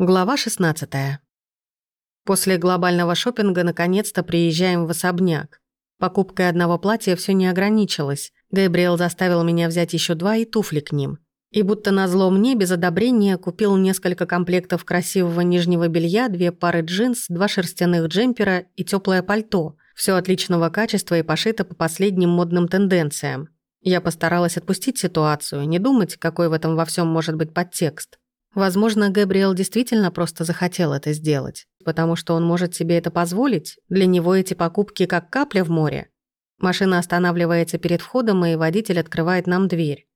Глава 16. После глобального шопинга наконец-то приезжаем в особняк. Покупкой одного платья все не ограничилось. Габриэл заставил меня взять еще два и туфли к ним. И будто назло мне без одобрения купил несколько комплектов красивого нижнего белья, две пары джинс, два шерстяных джемпера и теплое пальто. Все отличного качества и пошито по последним модным тенденциям. Я постаралась отпустить ситуацию, не думать, какой в этом во всем может быть подтекст. Возможно, Габриэл действительно просто захотел это сделать, потому что он может себе это позволить. Для него эти покупки как капля в море. Машина останавливается перед входом, и водитель открывает нам дверь.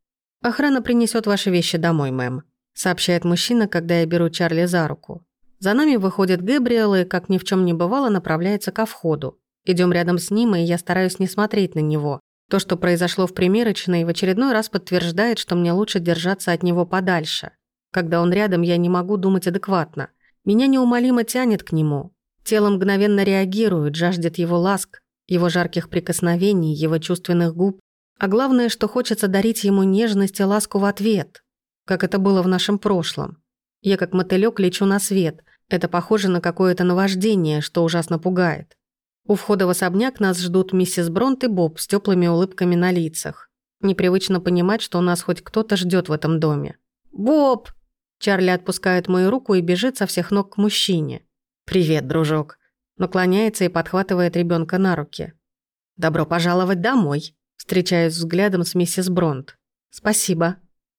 «Охрана принесет ваши вещи домой, мэм», — сообщает мужчина, когда я беру Чарли за руку. За нами выходит Габриэл и, как ни в чем не бывало, направляется ко входу. Идем рядом с ним, и я стараюсь не смотреть на него. То, что произошло в примерочной, в очередной раз подтверждает, что мне лучше держаться от него подальше. Когда он рядом, я не могу думать адекватно. Меня неумолимо тянет к нему. Тело мгновенно реагирует, жаждет его ласк, его жарких прикосновений, его чувственных губ. А главное, что хочется дарить ему нежность и ласку в ответ, как это было в нашем прошлом. Я как мотылёк лечу на свет. Это похоже на какое-то наваждение, что ужасно пугает. У входа в особняк нас ждут миссис Бронт и Боб с теплыми улыбками на лицах. Непривычно понимать, что у нас хоть кто-то ждет в этом доме. «Боб!» Чарли отпускает мою руку и бежит со всех ног к мужчине. «Привет, дружок». Наклоняется и подхватывает ребенка на руки. «Добро пожаловать домой», встречаюсь взглядом с миссис Бронт. «Спасибо».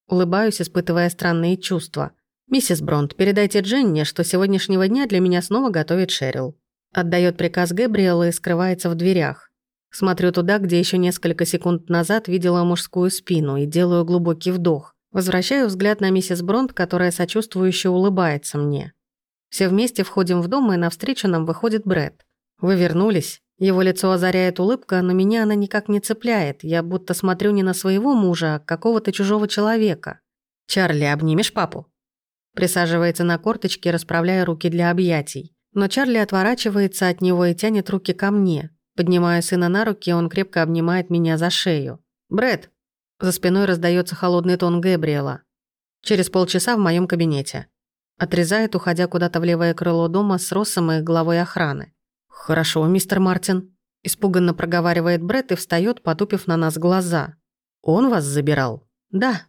Улыбаюсь, испытывая странные чувства. «Миссис Бронт, передайте Дженни, что сегодняшнего дня для меня снова готовит Шерил». Отдает приказ Гэбриэла и скрывается в дверях. Смотрю туда, где еще несколько секунд назад видела мужскую спину и делаю глубокий вдох. Возвращаю взгляд на миссис Бронт, которая сочувствующе улыбается мне. Все вместе входим в дом, и навстречу нам выходит Брэд. Вы вернулись. Его лицо озаряет улыбка, но меня она никак не цепляет. Я будто смотрю не на своего мужа, а какого-то чужого человека. «Чарли, обнимешь папу?» Присаживается на корточки, расправляя руки для объятий. Но Чарли отворачивается от него и тянет руки ко мне. Поднимая сына на руки, он крепко обнимает меня за шею. Брэд, за спиной раздается холодный тон Гэбриэла. Через полчаса в моем кабинете. Отрезает, уходя куда-то в левое крыло дома с Россом и главой охраны. «Хорошо, мистер Мартин», – испуганно проговаривает Брэд и встает, потупив на нас глаза. «Он вас забирал?» «Да».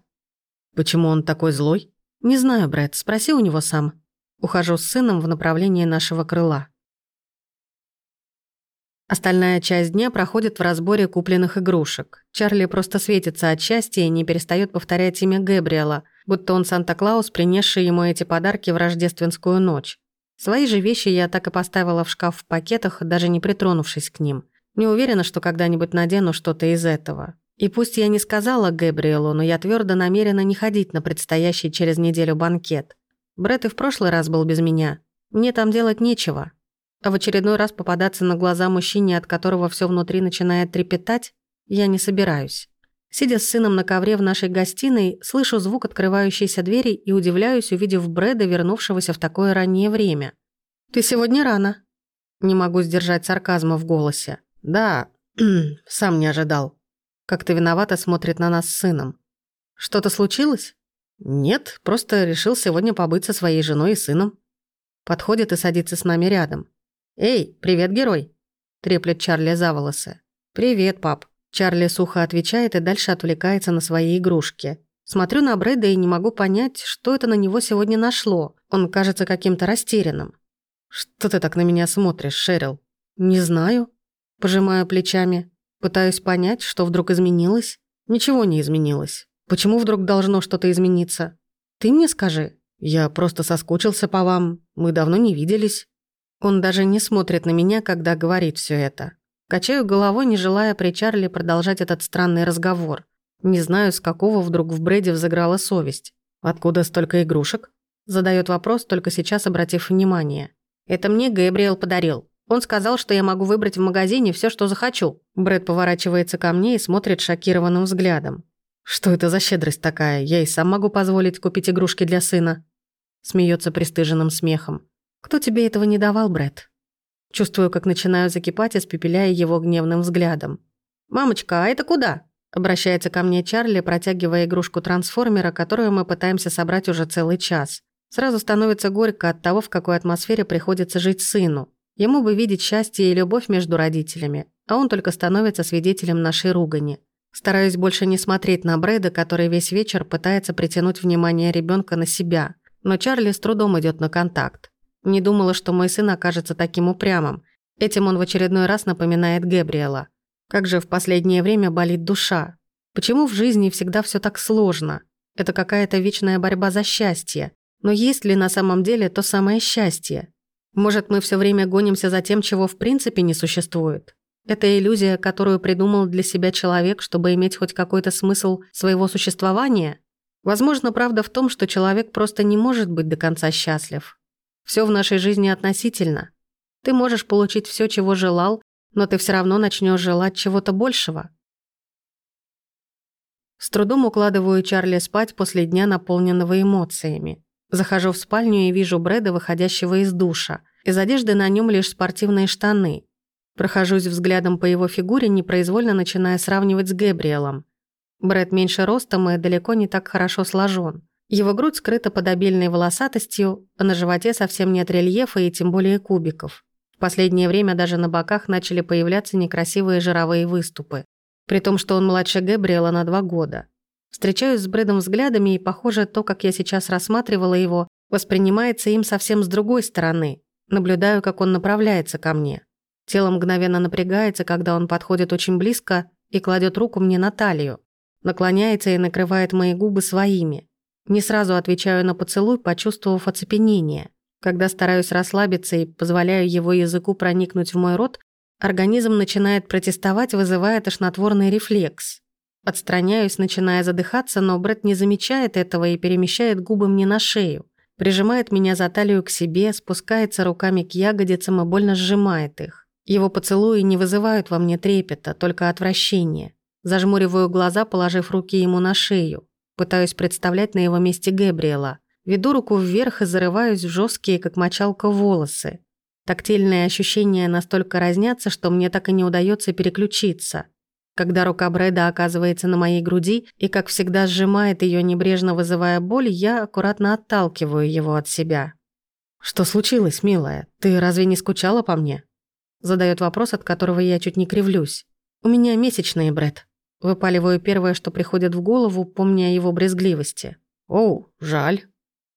«Почему он такой злой?» «Не знаю, Брэд, спроси у него сам». Ухожу с сыном в направлении нашего крыла. Остальная часть дня проходит в разборе купленных игрушек. Чарли просто светится от счастья и не перестает повторять имя Гэбриэла, будто он Санта-Клаус, принесший ему эти подарки в рождественскую ночь. Свои же вещи я так и поставила в шкаф в пакетах, даже не притронувшись к ним. Не уверена, что когда-нибудь надену что-то из этого. И пусть я не сказала Гэбриэлу, но я твердо намерена не ходить на предстоящий через неделю банкет. Брэд и в прошлый раз был без меня. Мне там делать нечего. А в очередной раз попадаться на глаза мужчине, от которого все внутри начинает трепетать, я не собираюсь. Сидя с сыном на ковре в нашей гостиной, слышу звук открывающейся двери и удивляюсь, увидев Брэда, вернувшегося в такое раннее время. «Ты сегодня рано». Не могу сдержать сарказма в голосе. «Да, сам не ожидал». Как-то виновато смотрит на нас с сыном. «Что-то случилось?» «Нет, просто решил сегодня побыть со своей женой и сыном». Подходит и садится с нами рядом. «Эй, привет, герой!» – треплет Чарли за волосы. «Привет, пап!» Чарли сухо отвечает и дальше отвлекается на свои игрушки. Смотрю на Брэда и не могу понять, что это на него сегодня нашло. Он кажется каким-то растерянным. «Что ты так на меня смотришь, Шерил?» «Не знаю». Пожимаю плечами. Пытаюсь понять, что вдруг изменилось. Ничего не изменилось. Почему вдруг должно что-то измениться? Ты мне скажи. Я просто соскучился по вам. Мы давно не виделись. Он даже не смотрит на меня, когда говорит все это. Качаю головой, не желая при Чарли продолжать этот странный разговор. Не знаю, с какого вдруг в Брэде взыграла совесть. «Откуда столько игрушек?» Задает вопрос, только сейчас обратив внимание. «Это мне Гэбриэл подарил. Он сказал, что я могу выбрать в магазине все, что захочу». Брэд поворачивается ко мне и смотрит шокированным взглядом. «Что это за щедрость такая? Я и сам могу позволить купить игрушки для сына». Смеется пристыженным смехом. «Кто тебе этого не давал, Брэд?» Чувствую, как начинаю закипать, испепеляя его гневным взглядом. «Мамочка, а это куда?» Обращается ко мне Чарли, протягивая игрушку трансформера, которую мы пытаемся собрать уже целый час. Сразу становится горько от того, в какой атмосфере приходится жить сыну. Ему бы видеть счастье и любовь между родителями, а он только становится свидетелем нашей ругани. Стараюсь больше не смотреть на Брэда, который весь вечер пытается притянуть внимание ребенка на себя. Но Чарли с трудом идет на контакт. Не думала, что мой сын окажется таким упрямым. Этим он в очередной раз напоминает Гэбриэла. Как же в последнее время болит душа. Почему в жизни всегда все так сложно? Это какая-то вечная борьба за счастье. Но есть ли на самом деле то самое счастье? Может, мы все время гонимся за тем, чего в принципе не существует? Это иллюзия, которую придумал для себя человек, чтобы иметь хоть какой-то смысл своего существования? Возможно, правда в том, что человек просто не может быть до конца счастлив. Все в нашей жизни относительно. Ты можешь получить все, чего желал, но ты все равно начнешь желать чего-то большего. С трудом укладываю Чарли спать после дня, наполненного эмоциями. Захожу в спальню и вижу Брэда, выходящего из душа. Из одежды на нем лишь спортивные штаны. Прохожусь взглядом по его фигуре, непроизвольно начиная сравнивать с Гэбриэлом. Брэд меньше ростом и далеко не так хорошо сложен. Его грудь скрыта под обильной волосатостью, а на животе совсем нет рельефа и тем более кубиков. В последнее время даже на боках начали появляться некрасивые жировые выступы. При том, что он младше Гэбриэла на два года. Встречаюсь с Брэдом взглядами, и, похоже, то, как я сейчас рассматривала его, воспринимается им совсем с другой стороны. Наблюдаю, как он направляется ко мне. Тело мгновенно напрягается, когда он подходит очень близко и кладет руку мне на талию. Наклоняется и накрывает мои губы своими. Не сразу отвечаю на поцелуй, почувствовав оцепенение. Когда стараюсь расслабиться и позволяю его языку проникнуть в мой рот, организм начинает протестовать, вызывая тошнотворный рефлекс. Отстраняюсь, начиная задыхаться, но Брэд не замечает этого и перемещает губы мне на шею. Прижимает меня за талию к себе, спускается руками к ягодицам и больно сжимает их. Его поцелуи не вызывают во мне трепета, только отвращение. Зажмуриваю глаза, положив руки ему на шею. Пытаюсь представлять на его месте Гэбриэла. Веду руку вверх и зарываюсь в жесткие, как мочалка, волосы. Тактильные ощущения настолько разнятся, что мне так и не удается переключиться. Когда рука Брэда оказывается на моей груди и, как всегда, сжимает ее, небрежно вызывая боль, я аккуратно отталкиваю его от себя. «Что случилось, милая? Ты разве не скучала по мне?» Задает вопрос, от которого я чуть не кривлюсь. «У меня месячные, Брэд». Выпаливаю первое, что приходит в голову, помня о его брезгливости. «Оу, жаль.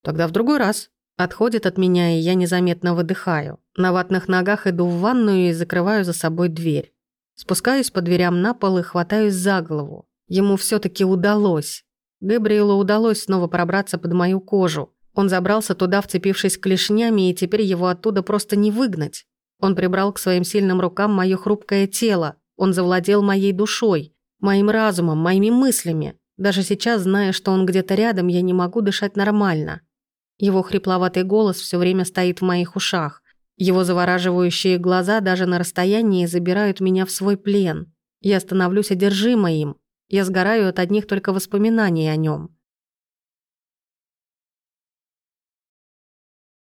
Тогда в другой раз». Отходит от меня, и я незаметно выдыхаю. На ватных ногах иду в ванную и закрываю за собой дверь. Спускаюсь по дверям на пол и хватаюсь за голову. Ему все таки удалось. Габриэлу удалось снова пробраться под мою кожу. Он забрался туда, вцепившись клешнями, и теперь его оттуда просто не выгнать. Он прибрал к своим сильным рукам мое хрупкое тело. Он завладел моей душой, моим разумом, моими мыслями. Даже сейчас, зная, что он где-то рядом, я не могу дышать нормально. Его хрипловатый голос все время стоит в моих ушах. Его завораживающие глаза даже на расстоянии забирают меня в свой плен. Я становлюсь одержима им. Я сгораю от одних только воспоминаний о нем.